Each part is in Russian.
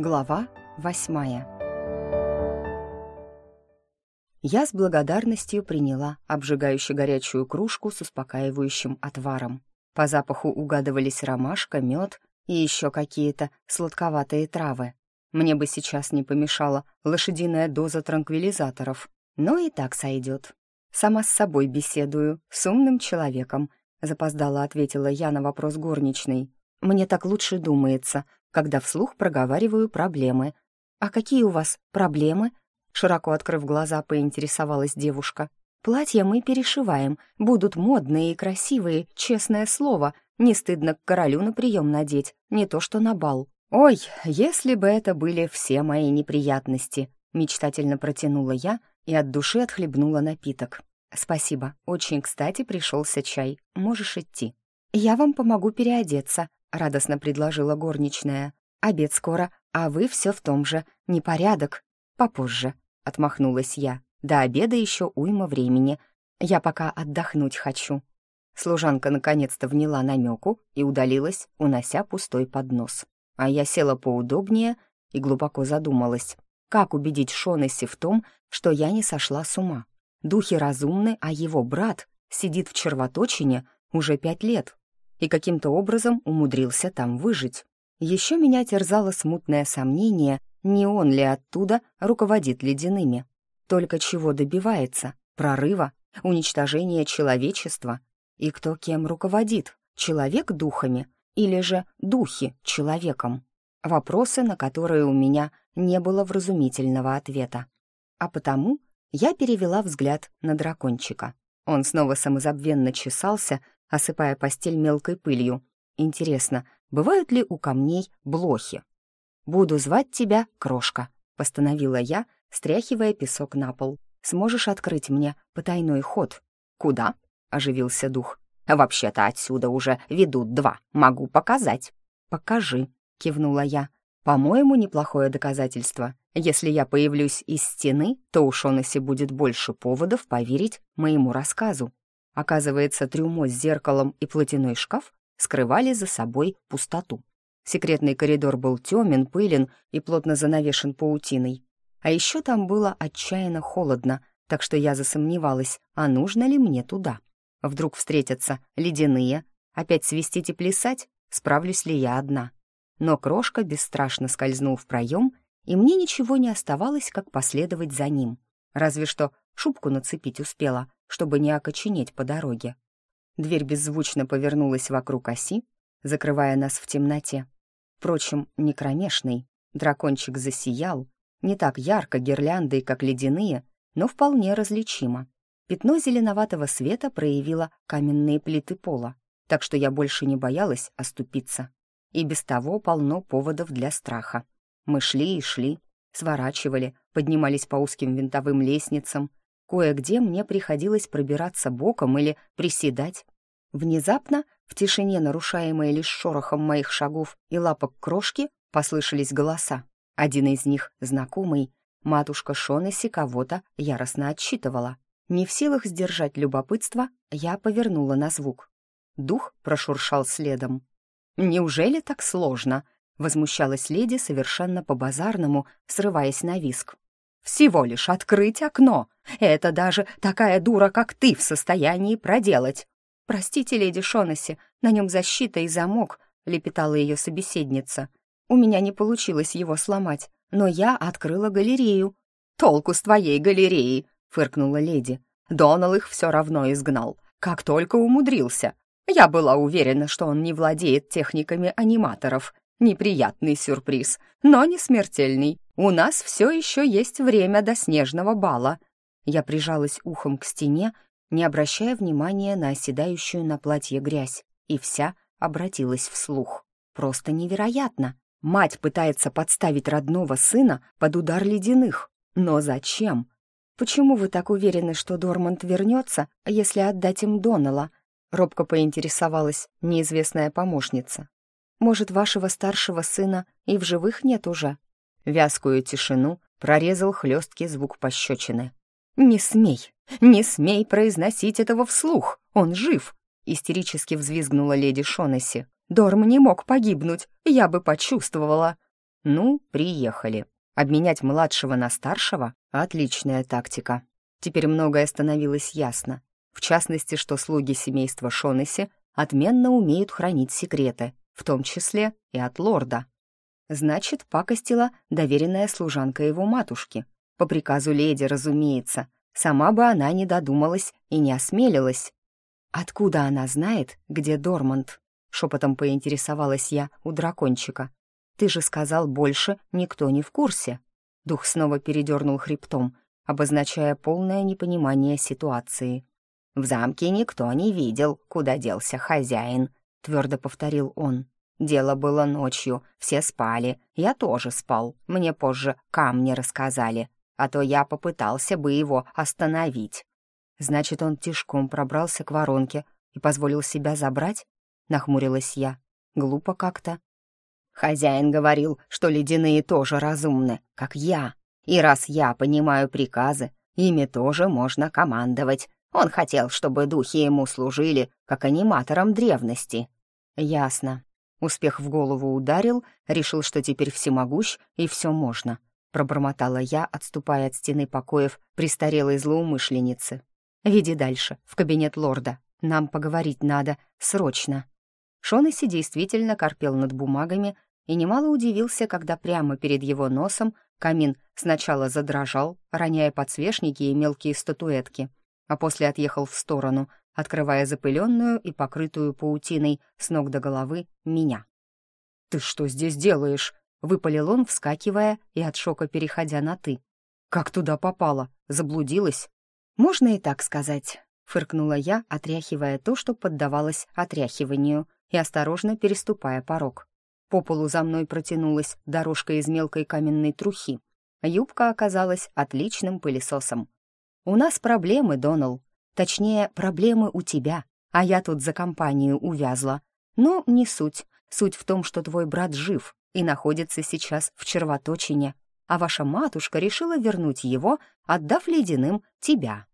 Глава восьмая Я с благодарностью приняла обжигающе горячую кружку с успокаивающим отваром. По запаху угадывались ромашка, мед и еще какие-то сладковатые травы. Мне бы сейчас не помешала лошадиная доза транквилизаторов, но и так сойдет. Сама с собой беседую, с умным человеком, запоздала ответила я на вопрос горничной. Мне так лучше думается, когда вслух проговариваю проблемы. «А какие у вас проблемы?» Широко открыв глаза, поинтересовалась девушка. «Платья мы перешиваем, будут модные и красивые, честное слово. Не стыдно к королю на прием надеть, не то что на бал». «Ой, если бы это были все мои неприятности!» Мечтательно протянула я и от души отхлебнула напиток. «Спасибо, очень кстати пришелся чай, можешь идти». «Я вам помогу переодеться», — радостно предложила горничная. «Обед скоро, а вы все в том же. Непорядок. Попозже», — отмахнулась я. «До обеда еще уйма времени. Я пока отдохнуть хочу». Служанка наконец-то вняла намеку и удалилась, унося пустой поднос. А я села поудобнее и глубоко задумалась, как убедить Шонесси в том, что я не сошла с ума. Духи разумны, а его брат сидит в червоточине уже пять лет и каким-то образом умудрился там выжить. Еще меня терзало смутное сомнение, не он ли оттуда руководит ледяными. Только чего добивается? Прорыва? Уничтожения человечества? И кто кем руководит? Человек духами? Или же духи человеком? Вопросы, на которые у меня не было вразумительного ответа. А потому я перевела взгляд на дракончика. Он снова самозабвенно чесался, осыпая постель мелкой пылью. Интересно, бывают ли у камней блохи? «Буду звать тебя Крошка», — постановила я, стряхивая песок на пол. «Сможешь открыть мне потайной ход?» «Куда?» — оживился дух. «Вообще-то отсюда уже ведут два. Могу показать». «Покажи», — кивнула я. «По-моему, неплохое доказательство. Если я появлюсь из стены, то у Шонаси будет больше поводов поверить моему рассказу. Оказывается, трюмо с зеркалом и платяной шкаф скрывали за собой пустоту. Секретный коридор был темен, пылен и плотно занавешен паутиной. А еще там было отчаянно холодно, так что я засомневалась, а нужно ли мне туда. Вдруг встретятся ледяные, опять свистеть и плясать, справлюсь ли я одна. Но крошка бесстрашно скользнул в проем, и мне ничего не оставалось, как последовать за ним. Разве что шубку нацепить успела, чтобы не окоченеть по дороге. Дверь беззвучно повернулась вокруг оси, закрывая нас в темноте. Впрочем, не кромешный. Дракончик засиял, не так ярко гирляндой, как ледяные, но вполне различимо. Пятно зеленоватого света проявило каменные плиты пола, так что я больше не боялась оступиться. И без того полно поводов для страха. Мы шли и шли, сворачивали, поднимались по узким винтовым лестницам. Кое-где мне приходилось пробираться боком или приседать. Внезапно, в тишине, нарушаемой лишь шорохом моих шагов и лапок крошки, послышались голоса. Один из них, знакомый, матушка Шонесси кого-то яростно отчитывала. Не в силах сдержать любопытство, я повернула на звук. Дух прошуршал следом. «Неужели так сложно?» Возмущалась леди совершенно по-базарному, срываясь на виск. «Всего лишь открыть окно. Это даже такая дура, как ты, в состоянии проделать. Простите, леди Шонаси, на нем защита и замок», — лепетала ее собеседница. «У меня не получилось его сломать, но я открыла галерею». «Толку с твоей галереи!» — фыркнула леди. «Донал их все равно изгнал, как только умудрился. Я была уверена, что он не владеет техниками аниматоров. Неприятный сюрприз, но не смертельный. У нас все еще есть время до снежного бала. Я прижалась ухом к стене, не обращая внимания на оседающую на платье грязь, и вся обратилась вслух. Просто невероятно. Мать пытается подставить родного сына под удар ледяных. Но зачем? Почему вы так уверены, что Дорманд вернется, если отдать им Донала? Робко поинтересовалась неизвестная помощница. Может, вашего старшего сына и в живых нет уже?» Вязкую тишину прорезал хлесткий звук пощечины. «Не смей, не смей произносить этого вслух! Он жив!» истерически взвизгнула леди Шонесси. «Дорм не мог погибнуть, я бы почувствовала!» Ну, приехали. Обменять младшего на старшего — отличная тактика. Теперь многое становилось ясно. В частности, что слуги семейства Шонесси отменно умеют хранить секреты, в том числе и от лорда. Значит, пакостила доверенная служанка его матушки. По приказу леди, разумеется. Сама бы она не додумалась и не осмелилась. «Откуда она знает, где Дорманд?» — шепотом поинтересовалась я у дракончика. «Ты же сказал, больше никто не в курсе». Дух снова передернул хребтом, обозначая полное непонимание ситуации. «В замке никто не видел, куда делся хозяин», — твердо повторил он. «Дело было ночью, все спали, я тоже спал, мне позже камни рассказали, а то я попытался бы его остановить». «Значит, он тишком пробрался к воронке и позволил себя забрать?» — нахмурилась я. «Глупо как-то». «Хозяин говорил, что ледяные тоже разумны, как я, и раз я понимаю приказы, ими тоже можно командовать. Он хотел, чтобы духи ему служили, как аниматорам древности. Ясно. Успех в голову ударил, решил, что теперь всемогущ и все можно. Пробормотала я, отступая от стены покоев престарелой злоумышленницы. «Веди дальше, в кабинет лорда. Нам поговорить надо, срочно». Шонесси действительно корпел над бумагами и немало удивился, когда прямо перед его носом камин сначала задрожал, роняя подсвечники и мелкие статуэтки, а после отъехал в сторону, открывая запыленную и покрытую паутиной с ног до головы меня. «Ты что здесь делаешь?» — выпалил он, вскакивая и от шока переходя на «ты». «Как туда попала? Заблудилась?» «Можно и так сказать», — фыркнула я, отряхивая то, что поддавалось отряхиванию, и осторожно переступая порог. По полу за мной протянулась дорожка из мелкой каменной трухи. Юбка оказалась отличным пылесосом. «У нас проблемы, Донал. Точнее, проблемы у тебя, а я тут за компанию увязла. Но не суть. Суть в том, что твой брат жив и находится сейчас в червоточине, а ваша матушка решила вернуть его, отдав ледяным тебя.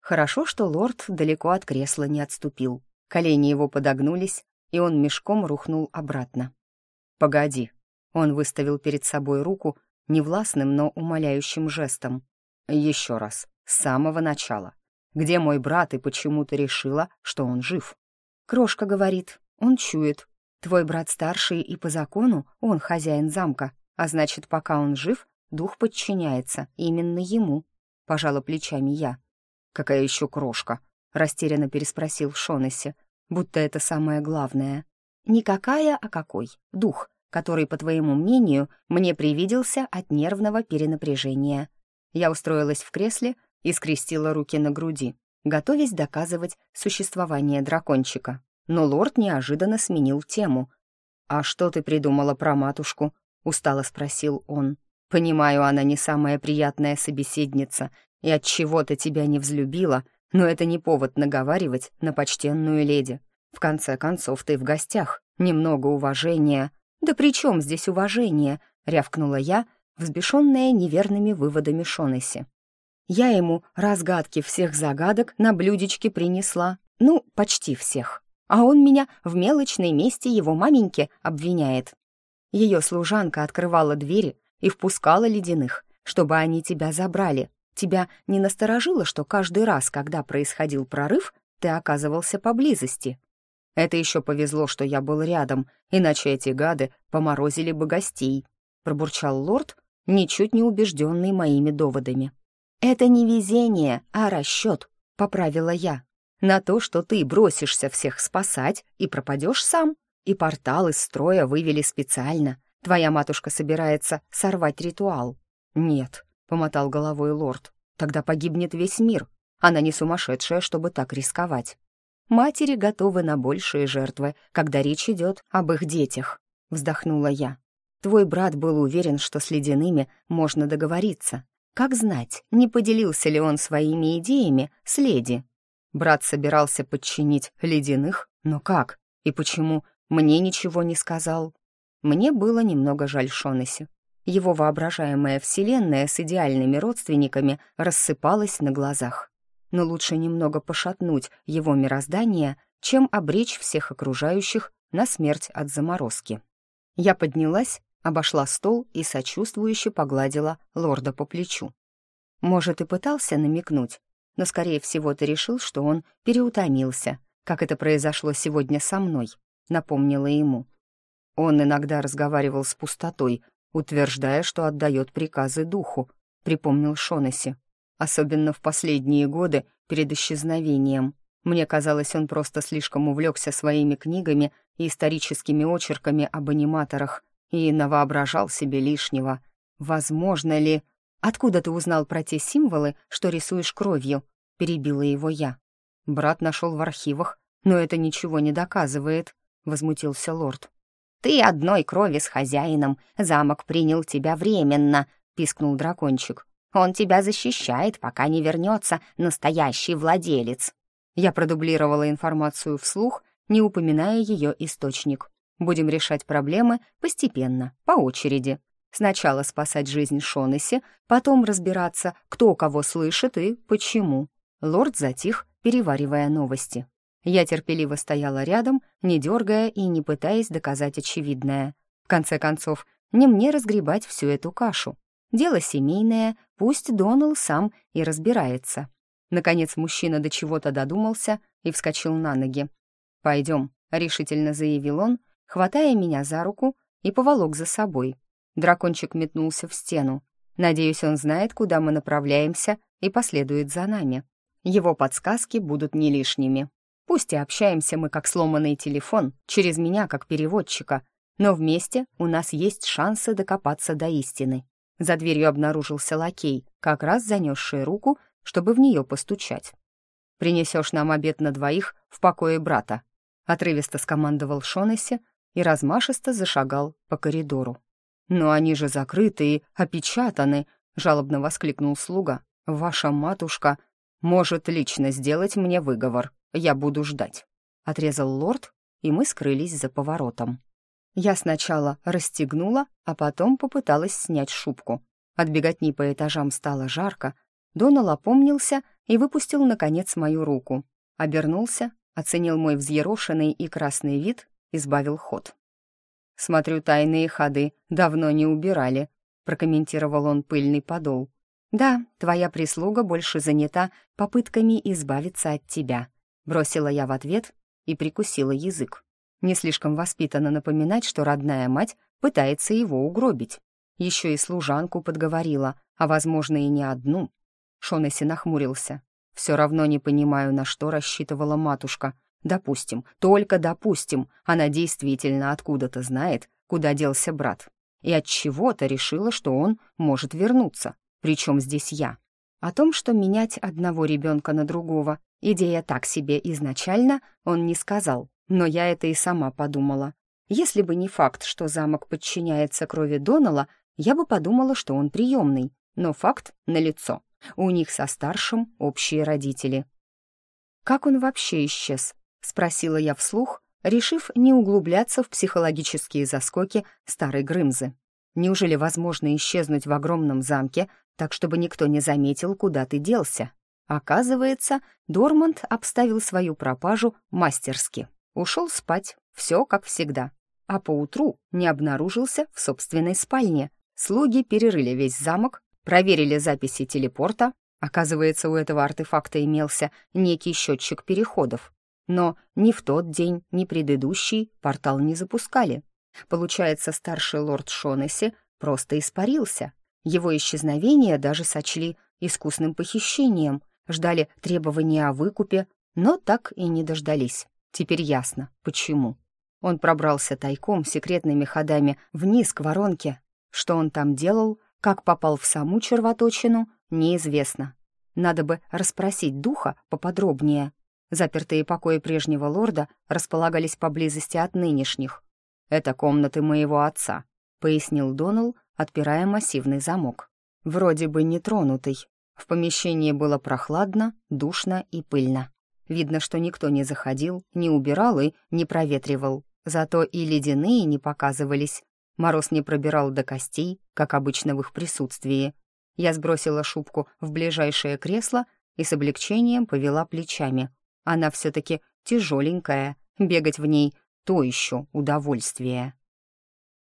Хорошо, что лорд далеко от кресла не отступил. Колени его подогнулись, и он мешком рухнул обратно. «Погоди». Он выставил перед собой руку невластным, но умоляющим жестом. «Еще раз. С самого начала. Где мой брат и почему ты решила, что он жив? Крошка говорит, он чует. Твой брат старший и по закону он хозяин замка, а значит, пока он жив, дух подчиняется именно ему. Пожала плечами я. Какая еще крошка? Растерянно переспросил Шонесси, будто это самое главное. Никакая, а какой? Дух, который, по твоему мнению, мне привиделся от нервного перенапряжения. Я устроилась в кресле и скрестила руки на груди, готовясь доказывать существование дракончика. Но лорд неожиданно сменил тему. «А что ты придумала про матушку?» — устало спросил он. «Понимаю, она не самая приятная собеседница и от чего то тебя не взлюбила, но это не повод наговаривать на почтенную леди. В конце концов, ты в гостях, немного уважения». «Да при чем здесь уважение?» — рявкнула я, взбешенная неверными выводами Шонесси. Я ему разгадки всех загадок на блюдечке принесла. Ну, почти всех. А он меня в мелочной месте его маменьке обвиняет. Ее служанка открывала двери и впускала ледяных, чтобы они тебя забрали. Тебя не насторожило, что каждый раз, когда происходил прорыв, ты оказывался поблизости? Это еще повезло, что я был рядом, иначе эти гады поморозили бы гостей, пробурчал лорд, ничуть не убежденный моими доводами. «Это не везение, а расчет», — поправила я. «На то, что ты бросишься всех спасать и пропадешь сам. И портал из строя вывели специально. Твоя матушка собирается сорвать ритуал». «Нет», — помотал головой лорд, — «тогда погибнет весь мир. Она не сумасшедшая, чтобы так рисковать». «Матери готовы на большие жертвы, когда речь идет об их детях», — вздохнула я. «Твой брат был уверен, что с ледяными можно договориться, как знать, не поделился ли он своими идеями с леди? Брат собирался подчинить ледяных, но как? И почему мне ничего не сказал? Мне было немного жаль Шонеси. Его воображаемая вселенная с идеальными родственниками рассыпалась на глазах. Но лучше немного пошатнуть его мироздание, чем обречь всех окружающих на смерть от заморозки. Я поднялась обошла стол и сочувствующе погладила лорда по плечу. Может, и пытался намекнуть, но, скорее всего, ты решил, что он переутомился, как это произошло сегодня со мной, напомнила ему. Он иногда разговаривал с пустотой, утверждая, что отдает приказы духу, припомнил Шонесси. Особенно в последние годы перед исчезновением. Мне казалось, он просто слишком увлекся своими книгами и историческими очерками об аниматорах и навоображал себе лишнего. Возможно ли... «Откуда ты узнал про те символы, что рисуешь кровью?» — перебила его я. «Брат нашел в архивах, но это ничего не доказывает», — возмутился лорд. «Ты одной крови с хозяином, замок принял тебя временно», — пискнул дракончик. «Он тебя защищает, пока не вернется настоящий владелец». Я продублировала информацию вслух, не упоминая ее источник. Будем решать проблемы постепенно, по очереди. Сначала спасать жизнь Шонесси, потом разбираться, кто кого слышит и почему. Лорд затих, переваривая новости. Я терпеливо стояла рядом, не дергая и не пытаясь доказать очевидное. В конце концов, не мне разгребать всю эту кашу. Дело семейное, пусть Донал сам и разбирается. Наконец мужчина до чего-то додумался и вскочил на ноги. «Пойдем», — решительно заявил он, хватая меня за руку и поволок за собой. Дракончик метнулся в стену. Надеюсь, он знает, куда мы направляемся и последует за нами. Его подсказки будут не лишними. Пусть и общаемся мы как сломанный телефон, через меня как переводчика, но вместе у нас есть шансы докопаться до истины. За дверью обнаружился лакей, как раз занесший руку, чтобы в нее постучать. «Принесешь нам обед на двоих в покое брата», — отрывисто скомандовал Шонесси и размашисто зашагал по коридору. «Но они же закрыты и опечатаны», — жалобно воскликнул слуга. «Ваша матушка может лично сделать мне выговор. Я буду ждать», — отрезал лорд, и мы скрылись за поворотом. Я сначала расстегнула, а потом попыталась снять шубку. От беготни по этажам стало жарко. Донал опомнился и выпустил, наконец, мою руку. Обернулся, оценил мой взъерошенный и красный вид, избавил ход. «Смотрю, тайные ходы давно не убирали», — прокомментировал он пыльный подол. «Да, твоя прислуга больше занята попытками избавиться от тебя», — бросила я в ответ и прикусила язык. Не слишком воспитанно напоминать, что родная мать пытается его угробить. Еще и служанку подговорила, а, возможно, и не одну. Шонесси нахмурился. «Все равно не понимаю, на что рассчитывала матушка. Допустим, только допустим, она действительно откуда-то знает, куда делся брат. И от чего-то решила, что он может вернуться. Причем здесь я. О том, что менять одного ребенка на другого, идея так себе изначально, он не сказал, но я это и сама подумала. Если бы не факт, что замок подчиняется крови Донала, я бы подумала, что он приемный, но факт налицо. У них со старшим общие родители. Как он вообще исчез? — спросила я вслух, решив не углубляться в психологические заскоки старой Грымзы. «Неужели возможно исчезнуть в огромном замке, так чтобы никто не заметил, куда ты делся?» Оказывается, Дорманд обставил свою пропажу мастерски. Ушел спать, все как всегда. А поутру не обнаружился в собственной спальне. Слуги перерыли весь замок, проверили записи телепорта. Оказывается, у этого артефакта имелся некий счетчик переходов. Но ни в тот день, ни предыдущий портал не запускали. Получается, старший лорд Шонесси просто испарился. Его исчезновение даже сочли искусным похищением, ждали требования о выкупе, но так и не дождались. Теперь ясно, почему. Он пробрался тайком секретными ходами вниз к воронке. Что он там делал, как попал в саму червоточину, неизвестно. Надо бы расспросить духа поподробнее. Запертые покои прежнего лорда располагались поблизости от нынешних. «Это комнаты моего отца», — пояснил Донал, отпирая массивный замок. Вроде бы нетронутый. В помещении было прохладно, душно и пыльно. Видно, что никто не заходил, не убирал и не проветривал. Зато и ледяные не показывались. Мороз не пробирал до костей, как обычно в их присутствии. Я сбросила шубку в ближайшее кресло и с облегчением повела плечами — она все-таки тяжеленькая, бегать в ней — то еще удовольствие.